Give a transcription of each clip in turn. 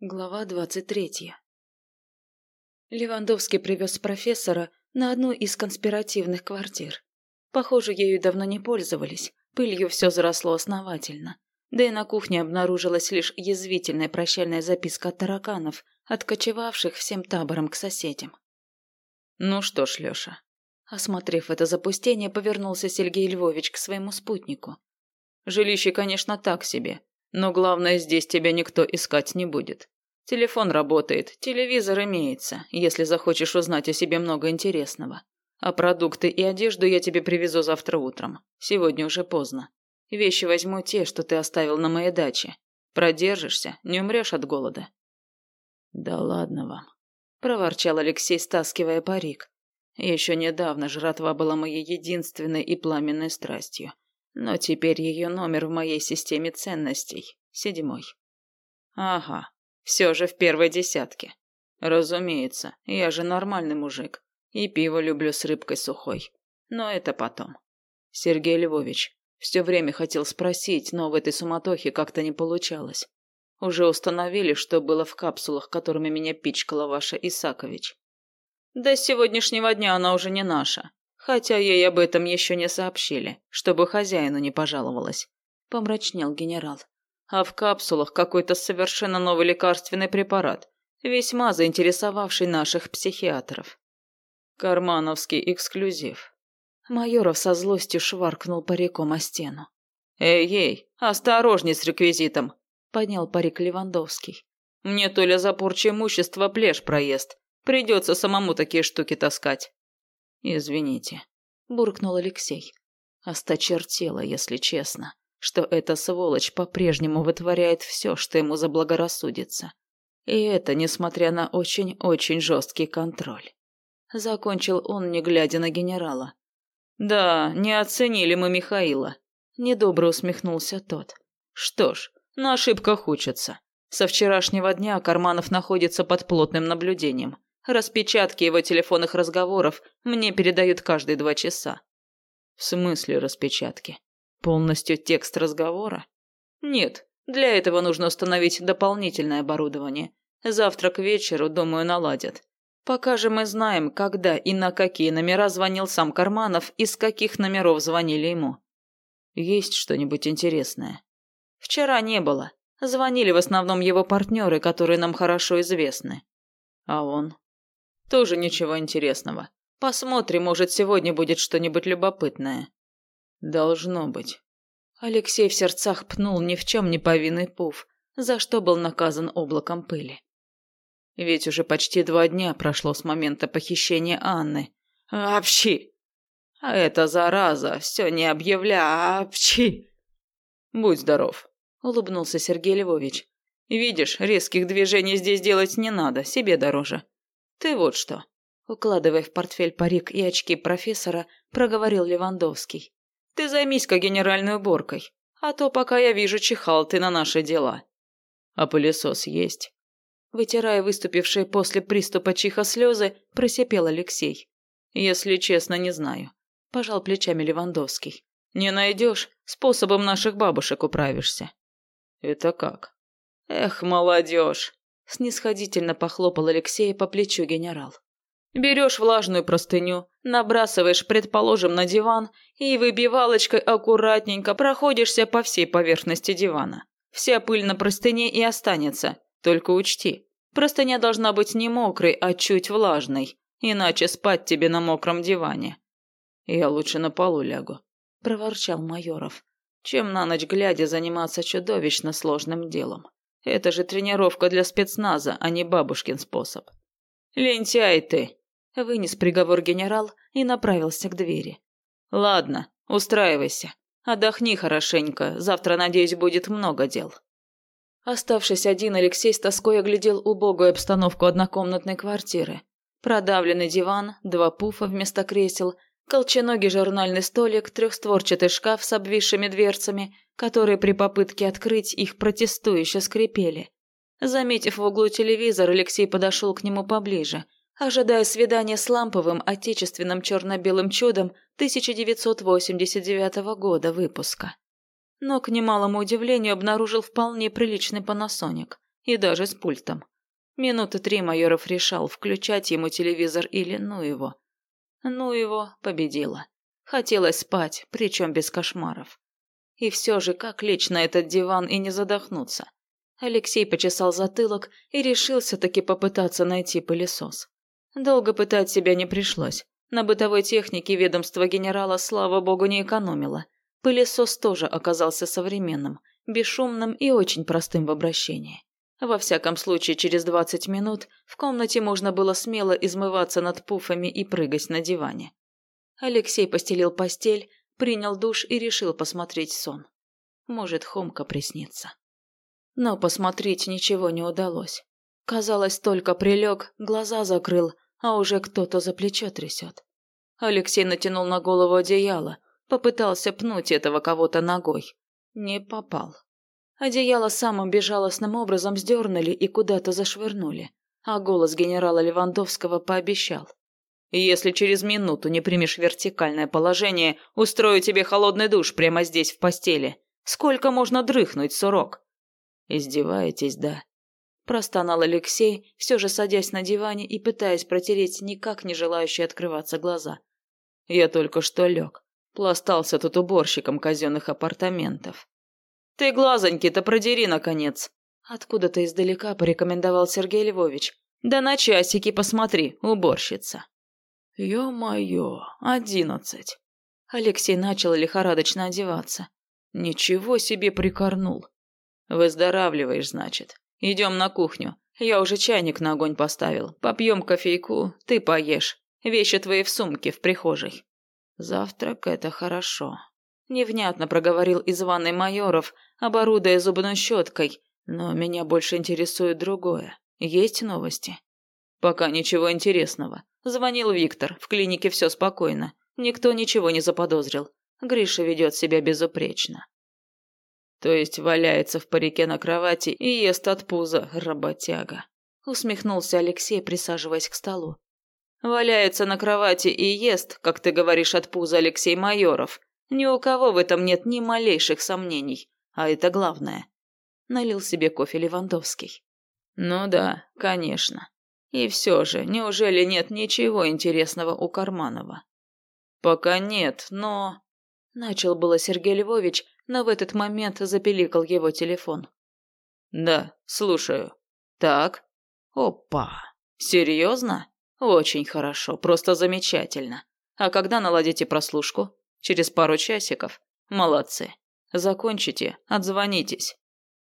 Глава двадцать третья. Левандовский привез профессора на одну из конспиративных квартир. Похоже, ею давно не пользовались, пылью все заросло основательно. Да и на кухне обнаружилась лишь язвительная прощальная записка от тараканов, откочевавших всем табором к соседям. «Ну что ж, Леша». Осмотрев это запустение, повернулся Сергей Львович к своему спутнику. «Жилище, конечно, так себе, но главное, здесь тебя никто искать не будет. Телефон работает, телевизор имеется, если захочешь узнать о себе много интересного. А продукты и одежду я тебе привезу завтра утром. Сегодня уже поздно. Вещи возьму те, что ты оставил на моей даче. Продержишься, не умрешь от голода. Да ладно вам, проворчал Алексей, стаскивая парик. Еще недавно жратва была моей единственной и пламенной страстью. Но теперь ее номер в моей системе ценностей. Седьмой. Ага, все же в первой десятке. Разумеется, я же нормальный мужик. И пиво люблю с рыбкой сухой. Но это потом. Сергей Львович, все время хотел спросить, но в этой суматохе как-то не получалось. Уже установили, что было в капсулах, которыми меня пичкала ваша Исакович. До сегодняшнего дня она уже не наша. Хотя ей об этом еще не сообщили, чтобы хозяину не пожаловалась. Помрачнел генерал. А в капсулах какой-то совершенно новый лекарственный препарат, весьма заинтересовавший наших психиатров. Кармановский эксклюзив. Майоров со злостью шваркнул париком о стену. «Эй-ей, осторожней с реквизитом!» – поднял парик Левандовский. «Мне то ли за порчу имущества плешь проезд. Придется самому такие штуки таскать». «Извините», – буркнул Алексей. Осточертело, если честно, что эта сволочь по-прежнему вытворяет все, что ему заблагорассудится. И это несмотря на очень-очень жесткий контроль. Закончил он, не глядя на генерала. «Да, не оценили мы Михаила», – недобро усмехнулся тот. «Что ж, на ошибках учатся. Со вчерашнего дня Карманов находится под плотным наблюдением. Распечатки его телефонных разговоров мне передают каждые два часа. В смысле распечатки? Полностью текст разговора? Нет, для этого нужно установить дополнительное оборудование. Завтра к вечеру, думаю, наладят. Пока же мы знаем, когда и на какие номера звонил сам Карманов и с каких номеров звонили ему. Есть что-нибудь интересное? Вчера не было. Звонили в основном его партнеры, которые нам хорошо известны. А он? Тоже ничего интересного. Посмотрим, может, сегодня будет что-нибудь любопытное. Должно быть. Алексей в сердцах пнул ни в чем не повинный пуф, за что был наказан облаком пыли. Ведь уже почти два дня прошло с момента похищения Анны. Апчи! А эта зараза все не объявля, апчи! Будь здоров, улыбнулся Сергей Львович. Видишь, резких движений здесь делать не надо, себе дороже. «Ты вот что», — укладывая в портфель парик и очки профессора, проговорил Левандовский. «Ты займись-ка генеральной уборкой, а то пока я вижу, чихал ты на наши дела». «А пылесос есть?» Вытирая выступившие после приступа чиха слезы, просипел Алексей. «Если честно, не знаю», – пожал плечами Левандовский. «Не найдешь, способом наших бабушек управишься». «Это как?» «Эх, молодежь!» Снисходительно похлопал Алексея по плечу генерал. Берешь влажную простыню, набрасываешь, предположим, на диван и выбивалочкой аккуратненько проходишься по всей поверхности дивана. Вся пыль на простыне и останется, только учти. Простыня должна быть не мокрой, а чуть влажной, иначе спать тебе на мокром диване. Я лучше на полу лягу, проворчал Майоров, чем на ночь глядя заниматься чудовищно сложным делом. Это же тренировка для спецназа, а не бабушкин способ. Лентяй ты, вынес приговор генерал и направился к двери. Ладно, устраивайся. Отдохни хорошенько, завтра, надеюсь, будет много дел. Оставшись один, Алексей с тоской оглядел убогую обстановку однокомнатной квартиры. Продавленный диван, два пуфа вместо кресел, колченогий журнальный столик, трехстворчатый шкаф с обвисшими дверцами, которые при попытке открыть их протестующе скрипели. Заметив в углу телевизор, Алексей подошел к нему поближе, ожидая свидания с ламповым отечественным черно-белым чудом 1989 года выпуска. Но, к немалому удивлению, обнаружил вполне приличный панасоник и даже с пультом. Минуты три Майоров решал, включать ему телевизор или ну его. Ну его победила. Хотелось спать, причем без кошмаров. И все же, как лечь на этот диван и не задохнуться? Алексей почесал затылок и решился таки попытаться найти пылесос. Долго пытать себя не пришлось. На бытовой технике ведомство генерала, слава богу, не экономило. Пылесос тоже оказался современным, бесшумным и очень простым в обращении. Во всяком случае, через 20 минут в комнате можно было смело измываться над пуфами и прыгать на диване. Алексей постелил постель, принял душ и решил посмотреть сон. Может, Хомка приснится. Но посмотреть ничего не удалось. Казалось, только прилег, глаза закрыл, а уже кто-то за плечо трясет. Алексей натянул на голову одеяло, попытался пнуть этого кого-то ногой. Не попал. Одеяло самым безжалостным образом сдернули и куда-то зашвырнули, а голос генерала Левандовского пообещал. «Если через минуту не примешь вертикальное положение, устрою тебе холодный душ прямо здесь в постели. Сколько можно дрыхнуть, сурок?» «Издеваетесь, да?» Простонал Алексей, все же садясь на диване и пытаясь протереть никак не желающие открываться глаза. «Я только что лег. Пластался тут уборщиком казенных апартаментов». «Ты глазоньки-то продери, наконец!» Откуда-то издалека порекомендовал Сергей Львович. «Да на часики посмотри, уборщица». «Ё-моё, одиннадцать!» Алексей начал лихорадочно одеваться. «Ничего себе прикорнул!» «Выздоравливаешь, значит?» Идем на кухню. Я уже чайник на огонь поставил. Попьем кофейку, ты поешь. Вещи твои в сумке в прихожей. Завтрак – это хорошо. Невнятно проговорил из ванной Майоров, оборудуя зубной щеткой. Но меня больше интересует другое. Есть новости? Пока ничего интересного. Звонил Виктор. В клинике все спокойно. Никто ничего не заподозрил. Гриша ведет себя безупречно. То есть валяется в парике на кровати и ест от пуза, работяга. Усмехнулся Алексей, присаживаясь к столу. Валяется на кровати и ест, как ты говоришь, от пуза Алексей Майоров. Ни у кого в этом нет ни малейших сомнений. А это главное. Налил себе кофе Левандовский. Ну да, конечно. И все же, неужели нет ничего интересного у Карманова? Пока нет, но... Начал было Сергей Львович, но в этот момент запеликал его телефон. «Да, слушаю. Так. Опа. Серьезно? Очень хорошо, просто замечательно. А когда наладите прослушку? Через пару часиков? Молодцы. Закончите, отзвонитесь».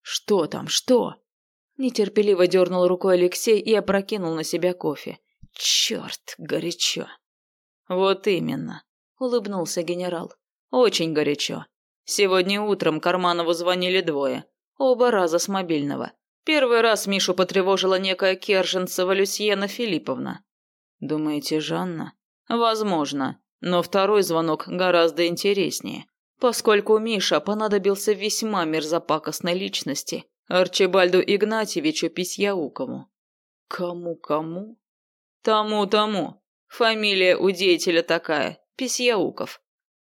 «Что там, что?» Нетерпеливо дернул рукой Алексей и опрокинул на себя кофе. «Черт, горячо!» «Вот именно», — улыбнулся генерал. «Очень горячо. Сегодня утром Карманову звонили двое. Оба раза с мобильного. Первый раз Мишу потревожила некая Керженцева Люсьена Филипповна. Думаете, Жанна? Возможно. Но второй звонок гораздо интереснее. Поскольку Миша понадобился весьма мерзопакостной личности, Арчибальду Игнатьевичу Письяукову. Кому-кому? Тому-тому. Фамилия у деятеля такая, Письяуков.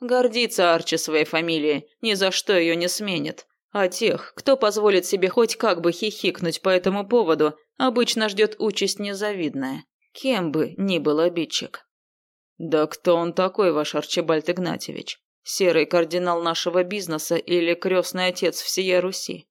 Гордится Арчи своей фамилией, ни за что ее не сменит. А тех, кто позволит себе хоть как бы хихикнуть по этому поводу, обычно ждет участь незавидная, кем бы ни был обидчик. «Да кто он такой, ваш Арчибальд Игнатьевич? Серый кардинал нашего бизнеса или крестный отец всея Руси?»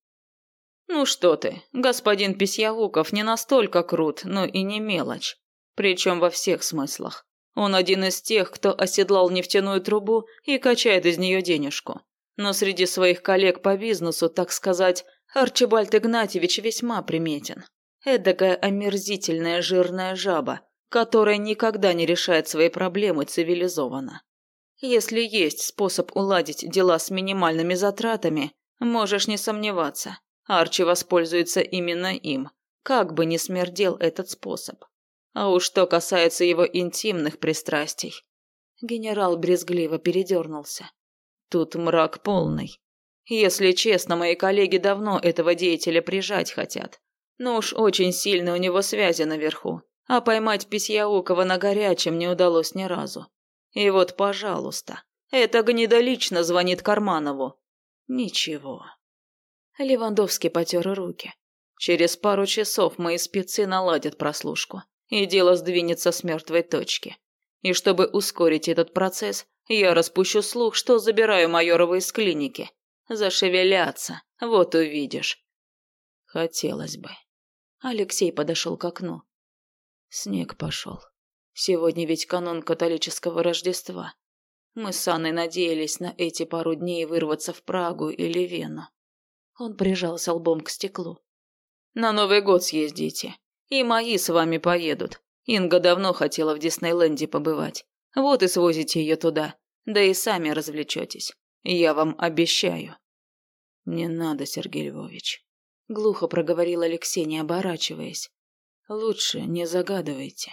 «Ну что ты, господин Письявуков не настолько крут, но и не мелочь. Причем во всех смыслах. Он один из тех, кто оседлал нефтяную трубу и качает из нее денежку. Но среди своих коллег по бизнесу, так сказать, Арчибальд Игнатьевич весьма приметен. Эдакая омерзительная жирная жаба, которая никогда не решает свои проблемы цивилизованно. Если есть способ уладить дела с минимальными затратами, можешь не сомневаться, Арчи воспользуется именно им, как бы ни смердел этот способ. А уж что касается его интимных пристрастий. Генерал брезгливо передернулся. Тут мрак полный. Если честно, мои коллеги давно этого деятеля прижать хотят. Но уж очень сильно у него связи наверху. А поймать Письяукова на горячем не удалось ни разу. И вот, пожалуйста, эта гнида лично звонит Карманову. Ничего. Левандовский потер руки. Через пару часов мои спецы наладят прослушку, и дело сдвинется с мертвой точки. И чтобы ускорить этот процесс, я распущу слух, что забираю майорова из клиники. Зашевелятся, вот увидишь. Хотелось бы. Алексей подошел к окну. Снег пошел. Сегодня ведь канун католического Рождества. Мы с Анной надеялись на эти пару дней вырваться в Прагу или Вену. Он прижался лбом к стеклу. «На Новый год съездите. И мои с вами поедут. Инга давно хотела в Диснейленде побывать. Вот и свозите ее туда. Да и сами развлечетесь. Я вам обещаю». «Не надо, Сергей Львович», — глухо проговорил Алексей, не оборачиваясь. «Лучше не загадывайте».